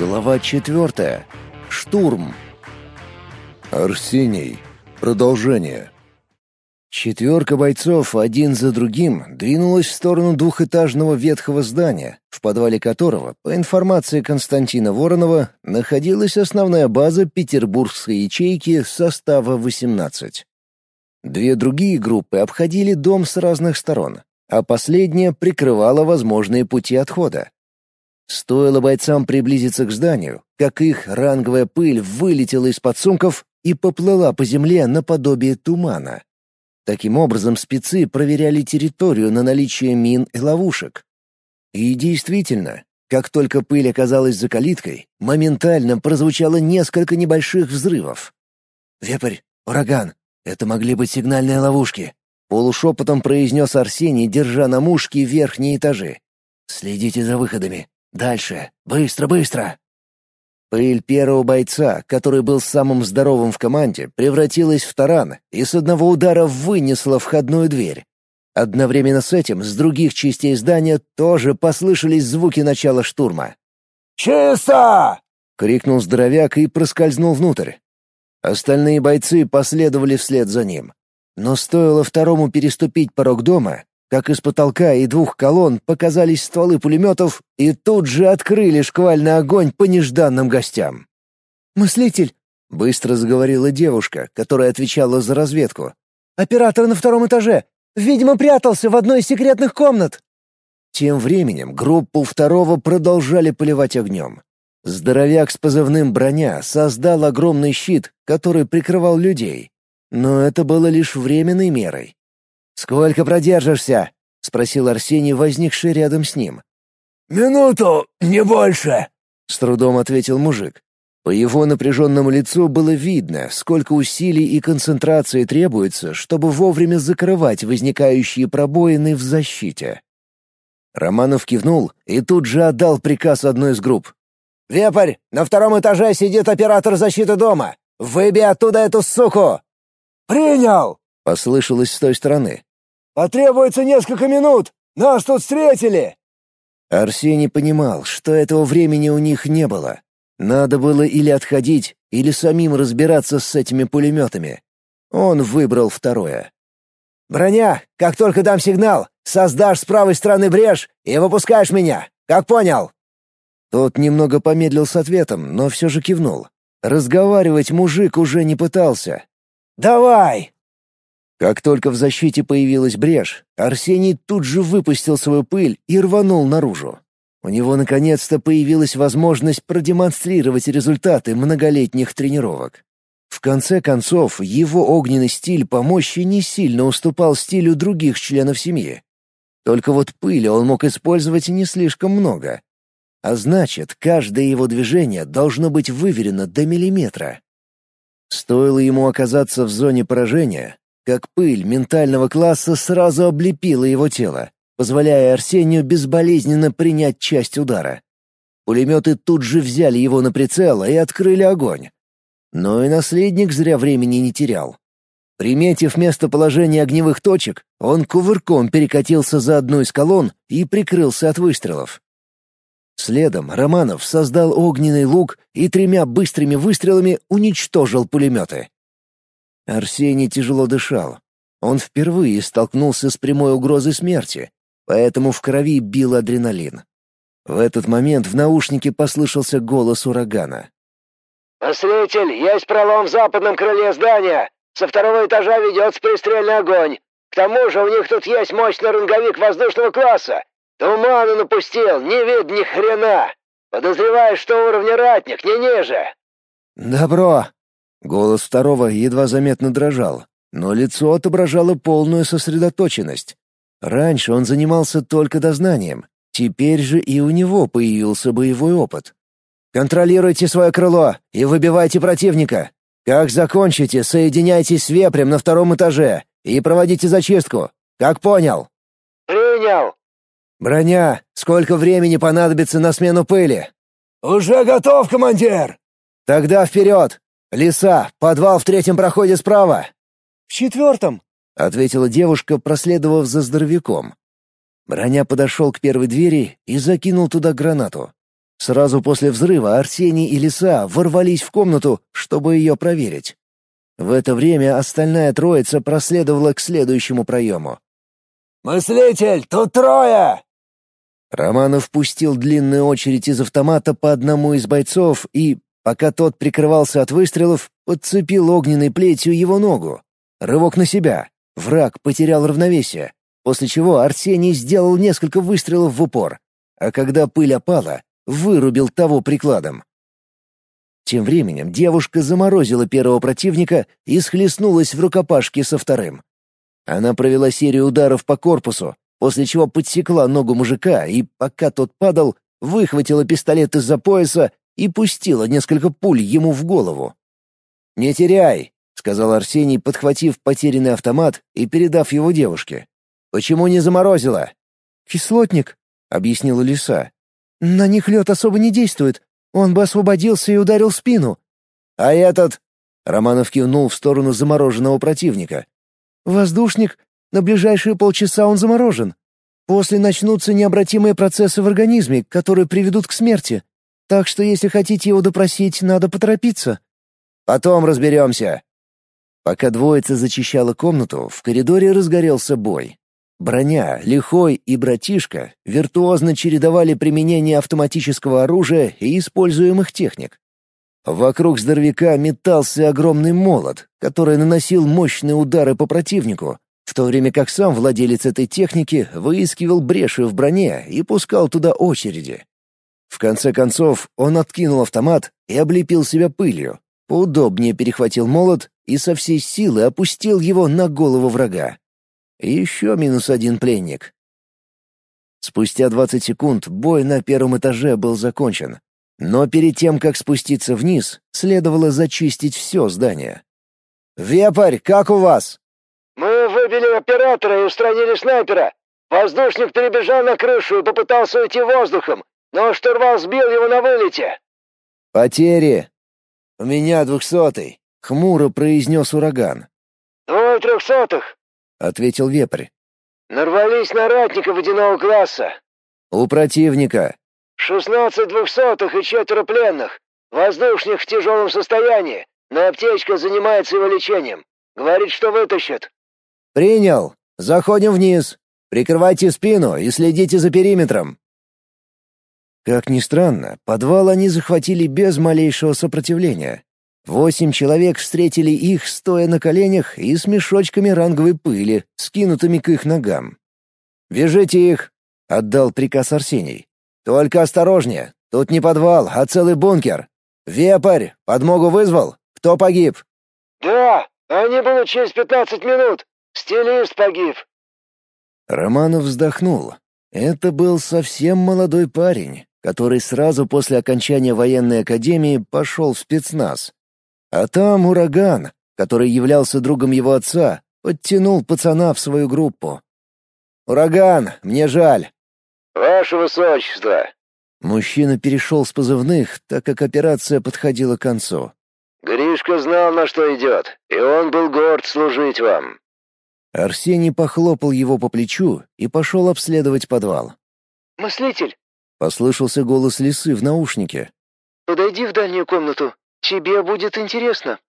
Глава четвертая. Штурм. Арсений. Продолжение. Четверка бойцов один за другим двинулась в сторону двухэтажного ветхого здания, в подвале которого, по информации Константина Воронова, находилась основная база петербургской ячейки состава 18. Две другие группы обходили дом с разных сторон, а последняя прикрывала возможные пути отхода. Стоило бойцам приблизиться к зданию, как их ранговая пыль вылетела из-под сумков и поплыла по земле наподобие тумана. Таким образом, спецы проверяли территорию на наличие мин и ловушек. И действительно, как только пыль оказалась за калиткой, моментально прозвучало несколько небольших взрывов. «Вепрь, ураган, это могли быть сигнальные ловушки», — полушепотом произнес Арсений, держа на мушке верхние этажи. «Следите за выходами. Дальше! Быстро, быстро!» Пыль первого бойца, который был самым здоровым в команде, превратилась в таран и с одного удара вынесла входную дверь. Одновременно с этим с других частей здания тоже послышались звуки начала штурма. «Чисто!» — крикнул здоровяк и проскользнул внутрь. Остальные бойцы последовали вслед за ним. Но стоило второму переступить порог дома, как из потолка и двух колонн показались стволы пулеметов и тут же открыли шквальный огонь по нежданным гостям. «Мыслитель!» — быстро заговорила девушка, которая отвечала за разведку. «Оператор на втором этаже! Видимо, прятался в одной из секретных комнат!» Тем временем группу второго продолжали поливать огнем. Здоровяк с позывным «Броня» создал огромный щит, который прикрывал людей. Но это было лишь временной мерой. «Сколько продержишься?» — спросил Арсений, возникший рядом с ним. «Минуту, не больше», — с трудом ответил мужик. По его напряженному лицу было видно, сколько усилий и концентрации требуется, чтобы вовремя закрывать возникающие пробоины в защите. Романов кивнул и тут же отдал приказ одной из групп. «Вепрь, на втором этаже сидит оператор защиты дома! Выбей оттуда эту суку!» «Принял!» — послышалось с той стороны. Потребуется несколько минут! Нас тут встретили!» Арсений понимал, что этого времени у них не было. Надо было или отходить, или самим разбираться с этими пулеметами. Он выбрал второе. «Броня, как только дам сигнал, создашь с правой стороны брешь и выпускаешь меня. Как понял?» Тот немного помедлил с ответом, но все же кивнул. Разговаривать мужик уже не пытался. «Давай!» Как только в защите появилась брешь, Арсений тут же выпустил свою пыль и рванул наружу. У него наконец-то появилась возможность продемонстрировать результаты многолетних тренировок. В конце концов, его огненный стиль по мощи не сильно уступал стилю других членов семьи. Только вот пыли он мог использовать не слишком много. А значит, каждое его движение должно быть выверено до миллиметра. Стоило ему оказаться в зоне поражения, как пыль ментального класса сразу облепила его тело, позволяя Арсению безболезненно принять часть удара. Пулеметы тут же взяли его на прицел и открыли огонь. Но и наследник зря времени не терял. Приметив местоположение огневых точек, он кувырком перекатился за одну из колонн и прикрылся от выстрелов. Следом Романов создал огненный лук и тремя быстрыми выстрелами уничтожил пулеметы. Арсений тяжело дышал. Он впервые столкнулся с прямой угрозой смерти, поэтому в крови бил адреналин. В этот момент в наушнике послышался голос урагана. «Посветитель, есть пролом в западном крыле здания. Со второго этажа ведется пристрельный огонь. К тому же у них тут есть мощный ранговик воздушного класса. Туману напустил, не видно ни хрена. Подозреваю, что уровня ратник, не ниже». «Добро», Голос второго едва заметно дрожал, но лицо отображало полную сосредоточенность. Раньше он занимался только дознанием, теперь же и у него появился боевой опыт. «Контролируйте свое крыло и выбивайте противника. Как закончите, соединяйтесь с вепрем на втором этаже и проводите зачистку. Как понял?» «Принял». «Броня, сколько времени понадобится на смену пыли?» «Уже готов, командир!» «Тогда вперед! «Лиса, подвал в третьем проходе справа!» «В четвертом!» — ответила девушка, проследовав за здоровяком. Броня подошел к первой двери и закинул туда гранату. Сразу после взрыва Арсений и Лиса ворвались в комнату, чтобы ее проверить. В это время остальная троица проследовала к следующему проему. «Мыслитель, тут трое!» Романов пустил длинную очередь из автомата по одному из бойцов и, пока тот прикрывался от выстрелов, подцепил огненной плетью его ногу. Рывок на себя. Враг потерял равновесие, после чего Арсений сделал несколько выстрелов в упор, а когда пыль опала, вырубил того прикладом. Тем временем девушка заморозила первого противника и схлестнулась в рукопашке со вторым. Она провела серию ударов по корпусу, после чего подсекла ногу мужика и, пока тот падал, выхватила пистолет из-за пояса и пустила несколько пуль ему в голову. «Не теряй», — сказал Арсений, подхватив потерянный автомат и передав его девушке. «Почему не заморозила?» «Кислотник», — объяснила Лиса. «На них лед особо не действует. Он бы освободился и ударил спину». «А этот?» — Романов кивнул в сторону замороженного противника. «Воздушник. На ближайшие полчаса он заморожен. После начнутся необратимые процессы в организме, которые приведут к смерти. Так что если хотите его допросить, надо поторопиться». «Потом разберемся». Пока двоица зачищала комнату, в коридоре разгорелся бой. Броня, Лихой и Братишка виртуозно чередовали применение автоматического оружия и используемых техник. Вокруг здоровяка метался огромный молот, который наносил мощные удары по противнику, в то время как сам владелец этой техники выискивал бреши в броне и пускал туда очереди. В конце концов, он откинул автомат и облепил себя пылью, поудобнее перехватил молот и со всей силы опустил его на голову врага. Еще минус один пленник. Спустя 20 секунд бой на первом этаже был закончен. Но перед тем, как спуститься вниз, следовало зачистить все здание. «Вепарь, как у вас?» «Мы выбили оператора и устранили снайпера. Воздушник перебежал на крышу и попытался уйти воздухом, но штурвал сбил его на вылете». «Потери?» «У меня двухсотый», — хмуро произнес ураган. «Двое трехсотых ответил вепрь. Нарвались на ратника водяного класса. У противника. Шестнадцать двухсотых и четверо пленных. Воздушник в тяжелом состоянии, но аптечка занимается его лечением. Говорит, что вытащит. Принял. Заходим вниз. Прикрывайте спину и следите за периметром. Как ни странно, подвал они захватили без малейшего сопротивления. Восемь человек встретили их, стоя на коленях и с мешочками ранговой пыли, скинутыми к их ногам. «Вяжите их!» — отдал приказ Арсений. «Только осторожнее, тут не подвал, а целый бункер. Вепарь, подмогу вызвал? Кто погиб?» «Да, они будут через пятнадцать минут. Стилист погиб». Романов вздохнул. Это был совсем молодой парень, который сразу после окончания военной академии пошел в спецназ. А там ураган, который являлся другом его отца, подтянул пацана в свою группу. «Ураган, мне жаль». «Ваше высочество». Мужчина перешел с позывных, так как операция подходила к концу. «Гришка знал, на что идет, и он был горд служить вам». Арсений похлопал его по плечу и пошел обследовать подвал. «Мыслитель!» — послышался голос лисы в наушнике. «Подойди в дальнюю комнату. Тебе будет интересно».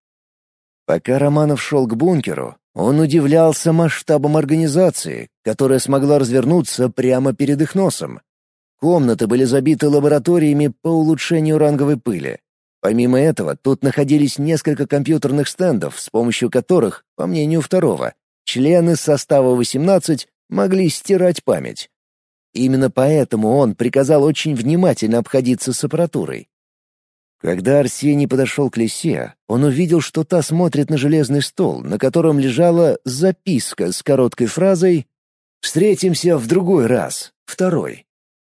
Пока Романов шел к бункеру, он удивлялся масштабам организации, которая смогла развернуться прямо перед их носом. Комнаты были забиты лабораториями по улучшению ранговой пыли. Помимо этого, тут находились несколько компьютерных стендов, с помощью которых, по мнению второго, члены состава 18 могли стирать память. Именно поэтому он приказал очень внимательно обходиться с аппаратурой. Когда Арсений подошел к лисе, он увидел, что та смотрит на железный стол, на котором лежала записка с короткой фразой «Встретимся в другой раз, второй».